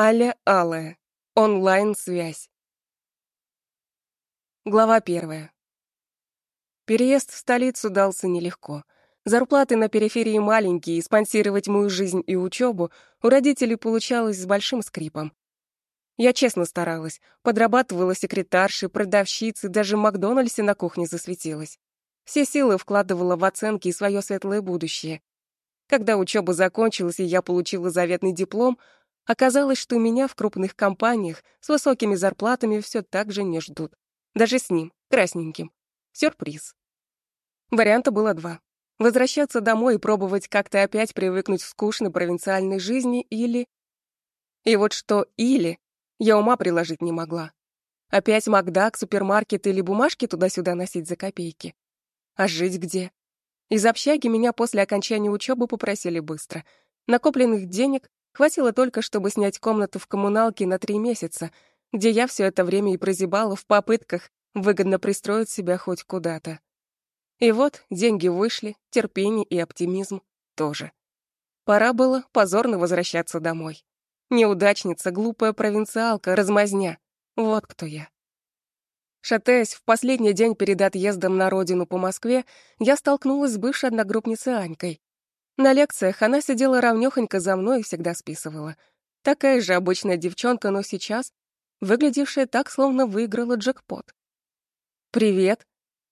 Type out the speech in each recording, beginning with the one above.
Аля Алая. Онлайн-связь. Глава первая. Переезд в столицу дался нелегко. Зарплаты на периферии маленькие, и спонсировать мою жизнь и учебу у родителей получалось с большим скрипом. Я честно старалась, подрабатывала секретаршей, продавщицей, даже в Макдональдсе на кухне засветилась. Все силы вкладывала в оценки и свое светлое будущее. Когда учеба закончилась и я получила заветный диплом, оказалось, что меня в крупных компаниях с высокими зарплатами все так же не ждут. Даже с ним, красненьким. Сюрприз. Варианта было два. Возвращаться домой и пробовать как-то опять привыкнуть к скучной провинциальной жизни или... И вот что «или» Я ума приложить не могла. Опять Макдак, супермаркет или бумажки туда-сюда носить за копейки. А жить где? Из общаги меня после окончания учебы попросили быстро. Накопленных денег хватило только, чтобы снять комнату в коммуналке на три месяца, где я все это время и прозябала в попытках выгодно пристроить себя хоть куда-то. И вот деньги вышли, терпение и оптимизм тоже. Пора было позорно возвращаться домой. Неудачница, глупая провинциалка, размазня. Вот кто я. Шатаясь в последний день перед отъездом на родину по Москве, я столкнулась с бывшей одногруппницей Анькой. На лекциях она сидела равнёхонько за мной и всегда списывала. Такая же обычная девчонка, но сейчас выглядевшая так, словно выиграла джекпот. «Привет!»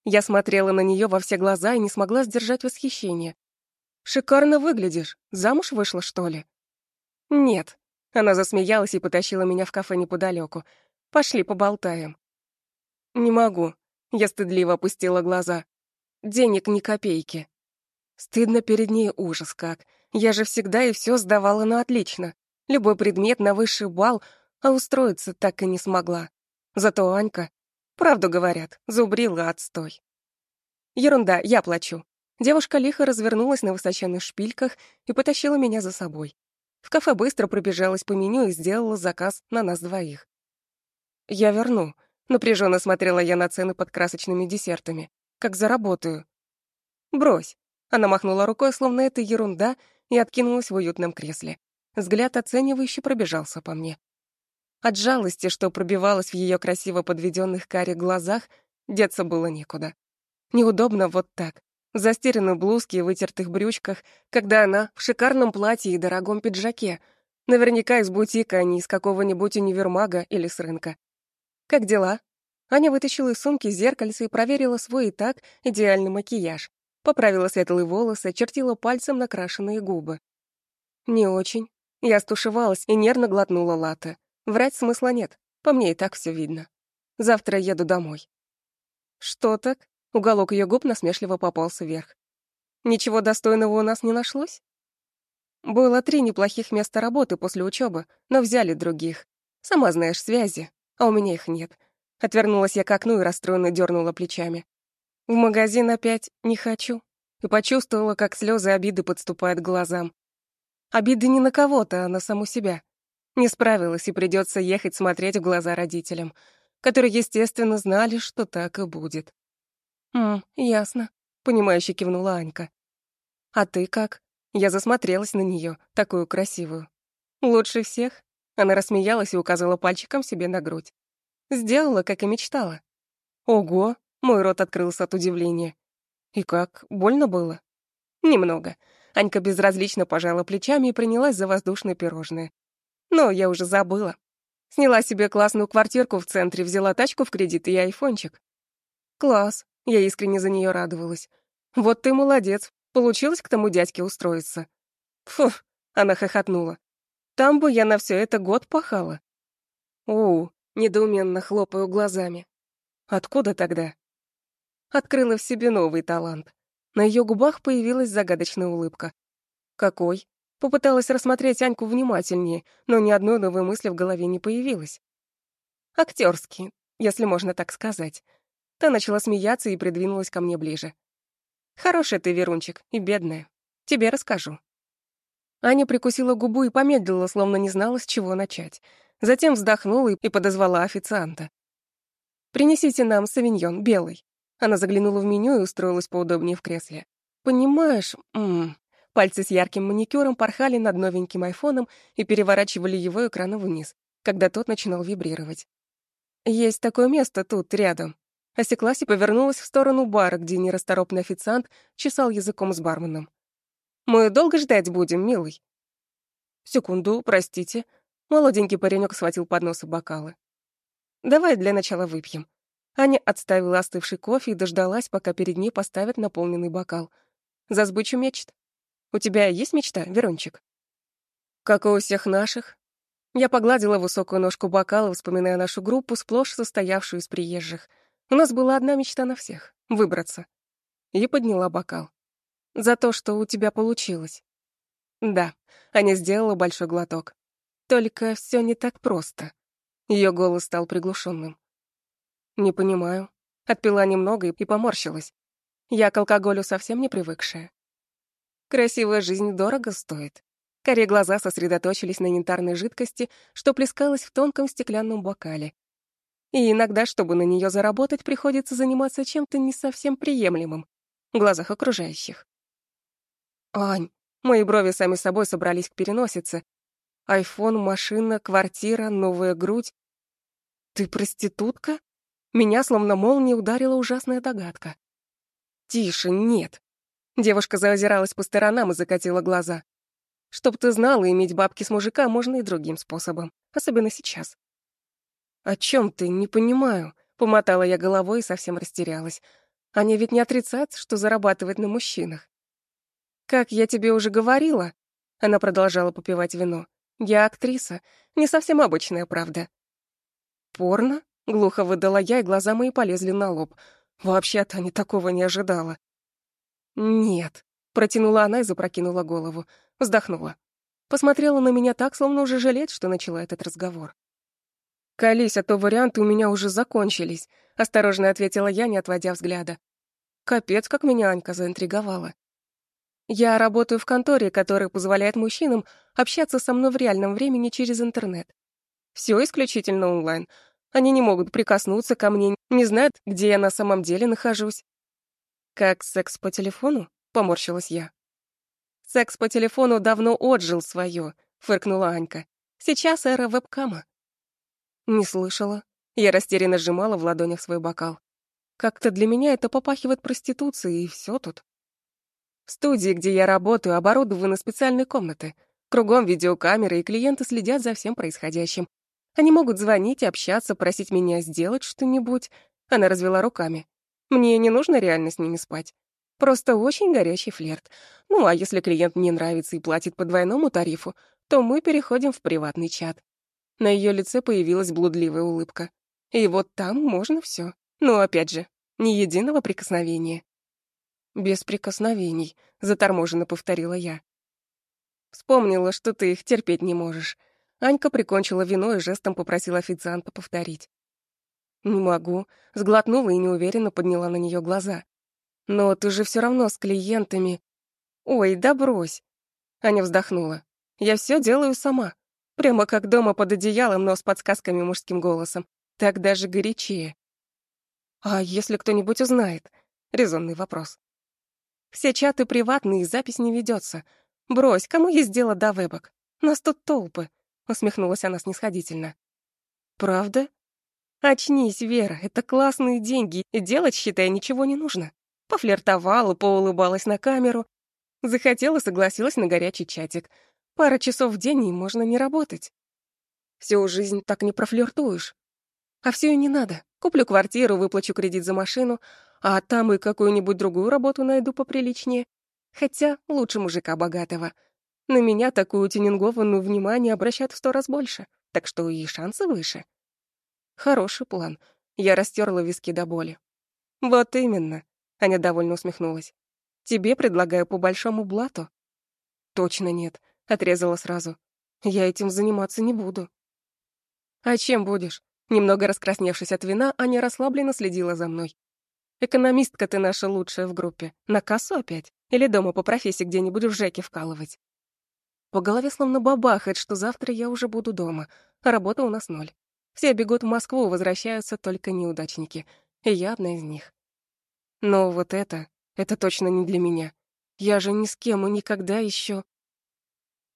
Я смотрела на неё во все глаза и не смогла сдержать восхищение. «Шикарно выглядишь. Замуж вышла, что ли?» «Нет», она засмеялась и потащила меня в кафе неподалеку. «Пошли поболтаем». «Не могу». Я стыдливо опустила глаза. «Денег ни копейки». Стыдно перед ней ужас как. Я же всегда и все сдавала на отлично. Любой предмет на высший балл, а устроиться так и не смогла. Зато Анька, правду говорят, зубрила отстой. Ерунда, я плачу. Девушка лихо развернулась на высоченных шпильках и потащила меня за собой. В кафе быстро пробежалась по меню и сделала заказ на нас двоих. «Я верну», — напряженно смотрела я на цены под красочными десертами. «Как заработаю?» «Брось», — она махнула рукой, словно это ерунда, и откинулась в уютном кресле. Взгляд оценивающе пробежался по мне. От жалости, что пробивалась в ее красиво подведенных карих глазах, деться было некуда. Неудобно вот так, в застиранной блузке и вытертых брючках, когда она в шикарном платье и дорогом пиджаке, наверняка из бутика, а не из какого-нибудь универмага или с рынка. «Как дела?» Аня вытащила из сумки зеркальце и проверила свой и так идеальный макияж. Поправила светлые волосы, чертила пальцем накрашенные губы. «Не очень». Я стушевалась и нервно глотнула латте. Врать смысла нет, по мне и так все видно. Завтра еду домой. «Что так?» Уголок ее губ насмешливо попался вверх. Ничего достойного у нас не нашлось? Было три неплохих места работы после учебы, но взяли других. Сама знаешь, связи, а у меня их нет. Отвернулась я к окну и расстроенно дернула плечами. В магазин опять не хочу. И почувствовала, как слезы обиды подступают к глазам. Обиды не на кого-то, а на саму себя. Не справилась, и придется ехать смотреть в глаза родителям, которые, естественно, знали, что так и будет. «М, ясно», — понимающе кивнула Анька. «А ты как?» Я засмотрелась на нее, такую красивую. «Лучше всех?» Она рассмеялась и указала пальчиком себе на грудь. «Сделала, как и мечтала». «Ого!» — мой рот открылся от удивления. «И как, больно было?» «Немного». Анька безразлично пожала плечами и принялась за воздушное пирожное. «Но я уже забыла. Сняла себе классную квартирку в центре, взяла тачку в кредит и айфончик». «Класс», я искренне за нее радовалась. «Вот ты молодец, получилось к тому дядьке устроиться». «Фу!» — она хохотнула. «Там бы я на все это год пахала». «У, недоуменно хлопаю глазами. Откуда тогда?» Открыла в себе новый талант. На ее губах появилась загадочная улыбка. «Какой?» Попыталась рассмотреть Аньку внимательнее, но ни одной новой мысли в голове не появилось. Актерский, если можно так сказать. Та начала смеяться и придвинулась ко мне ближе. «Хорошая ты, Верунчик, и бедная. Тебе расскажу». Аня прикусила губу и помедлила, словно не знала, с чего начать. Затем вздохнула и подозвала официанта. «Принесите нам савиньон, белый». Она заглянула в меню и устроилась поудобнее в кресле. «Понимаешь, м Пальцы с ярким маникюром порхали над новеньким айфоном и переворачивали его экран вниз, когда тот начинал вибрировать. «Есть такое место тут, рядом». Осеклась и повернулась в сторону бара, где нерасторопный официант чесал языком с барменом. «Мы долго ждать будем, милый?» «Секунду, простите». Молоденький паренек схватил поднос и бокалы. «Давай для начала выпьем». Аня отставила остывший кофе и дождалась, пока перед ней поставят наполненный бокал. «За сбычу мечт?» У тебя есть мечта, Верончик? Как и у всех наших. Я погладила высокую ножку бокала, вспоминая нашу группу, сплошь состоявшую из приезжих. У нас была одна мечта на всех — выбраться. И подняла бокал. За то, что у тебя получилось. Да, Аня сделала большой глоток. Только все не так просто. Ее голос стал приглушенным. Не понимаю. Отпила немного и поморщилась. Я к алкоголю совсем не привыкшая. Красивая жизнь дорого стоит. Карие глаза сосредоточились на янтарной жидкости, что плескалось в тонком стеклянном бокале. И иногда, чтобы на нее заработать, приходится заниматься чем-то не совсем приемлемым в глазах окружающих. Ань, мои брови сами собой собрались к переносице. Айфон, машина, квартира, новая грудь. Ты проститутка? Меня словно молния ударила ужасная догадка. Тише, нет. Девушка заозиралась по сторонам и закатила глаза. Чтоб ты знала, иметь бабки с мужика можно и другим способом, особенно сейчас. «О чем ты? Не понимаю», — помотала я головой и совсем растерялась. Они ведь не отрицают, что зарабатывает на мужчинах. «Как я тебе уже говорила», — она продолжала попивать вино, «я актриса, не совсем обычная, правда». «Порно?» — глухо выдала я, и глаза мои полезли на лоб. Вообще-то не такого не ожидала. «Нет», — протянула она и запрокинула голову, вздохнула. Посмотрела на меня так, словно уже жалеет, что начала этот разговор. «Колись, а то варианты у меня уже закончились», — осторожно ответила я, не отводя взгляда. Капец, как меня Анька заинтриговала. Я работаю в конторе, которая позволяет мужчинам общаться со мной в реальном времени через интернет. Все исключительно онлайн. Они не могут прикоснуться ко мне, не знают, где я на самом деле нахожусь. «Как секс по телефону?» — поморщилась я. «Секс по телефону давно отжил свое», — фыркнула Анька. «Сейчас эра вебкама». Не слышала. Я растерянно сжимала в ладонях свой бокал. Как-то для меня это попахивает проституцией, и все тут. В студии, где я работаю, оборудованы специальные комнаты. Кругом видеокамеры, и клиенты следят за всем происходящим. Они могут звонить, общаться, просить меня сделать что-нибудь. Она развела руками. Мне не нужно реально с ними спать. Просто очень горячий флирт. Ну, а если клиент мне нравится и платит по двойному тарифу, то мы переходим в приватный чат. На ее лице появилась блудливая улыбка. И вот там можно все. Но опять же, ни единого прикосновения. «Без прикосновений», — заторможенно повторила я. Вспомнила, что ты их терпеть не можешь. Анька прикончила вино и жестом попросила официанта повторить. «Не могу», — сглотнула и неуверенно подняла на нее глаза. «Но ты же все равно с клиентами...» «Ой, да брось!» Аня вздохнула. «Я все делаю сама. Прямо как дома под одеялом, но с подсказками мужским голосом. Так даже горячее». «А если кто-нибудь узнает?» — резонный вопрос. «Все чаты приватные, запись не ведется. Брось, кому есть дело до вебок? Нас тут толпы», — усмехнулась она снисходительно. «Правда?» Очнись, Вера, это классные деньги, и делать, считай, ничего не нужно. Пофлиртовала, поулыбалась на камеру. Захотела, согласилась на горячий чатик. Пара часов в день, и можно не работать. Всю жизнь так не профлиртуешь. А все и не надо. Куплю квартиру, выплачу кредит за машину, а там и какую-нибудь другую работу найду поприличнее. Хотя лучше мужика богатого. На меня такую тюнингованную внимание обращают в сто раз больше, так что и шансы выше. Хороший план. Я растерла виски до боли. Вот именно. Аня довольно усмехнулась. Тебе предлагаю по большому блату. Точно нет, отрезала сразу. Я этим заниматься не буду. А чем будешь? Немного раскрасневшись от вина, Аня расслабленно следила за мной. Экономистка ты наша лучшая в группе. На кассу опять? Или дома по профессии где-нибудь в ЖЭКе вкалывать? По голове словно бабахает, что завтра я уже буду дома, а работа у нас ноль. Все бегут в Москву, возвращаются только неудачники. И я одна из них. Но вот это, это точно не для меня. Я же ни с кем и никогда еще.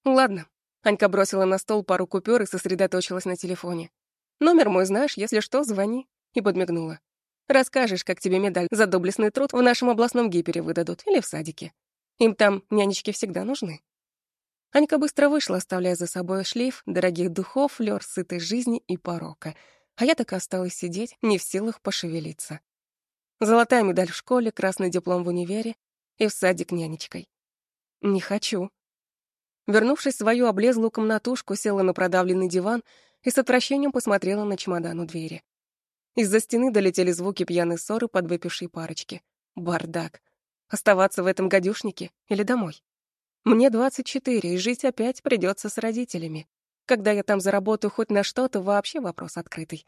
Ладно. Анька бросила на стол пару купюр и сосредоточилась на телефоне. Номер мой знаешь, если что, звони. И подмигнула. Расскажешь, как тебе медаль за доблестный труд в нашем областном гипере выдадут или в садике. Им там нянечки всегда нужны. Анька быстро вышла, оставляя за собой шлейф дорогих духов, флёр сытой жизни и порока. А я так и осталась сидеть, не в силах пошевелиться. Золотая медаль в школе, красный диплом в универе и в садик нянечкой. Не хочу. Вернувшись в свою облезлую комнатушку, села на продавленный диван и с отвращением посмотрела на чемодан у двери. Из-за стены долетели звуки пьяной ссоры под выпившей парочки. Бардак. Оставаться в этом гадюшнике или домой? Мне 24, и жить опять придется с родителями. Когда я там заработаю хоть на что-то, вообще вопрос открытый.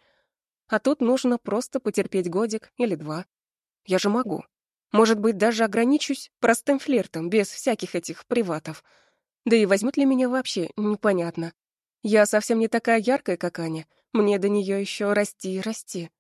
А тут нужно просто потерпеть годик или два. Я же могу. Может быть, даже ограничусь простым флиртом, без всяких этих приватов. Да и возьмут ли меня вообще, непонятно. Я совсем не такая яркая, как Аня. Мне до нее еще расти и расти.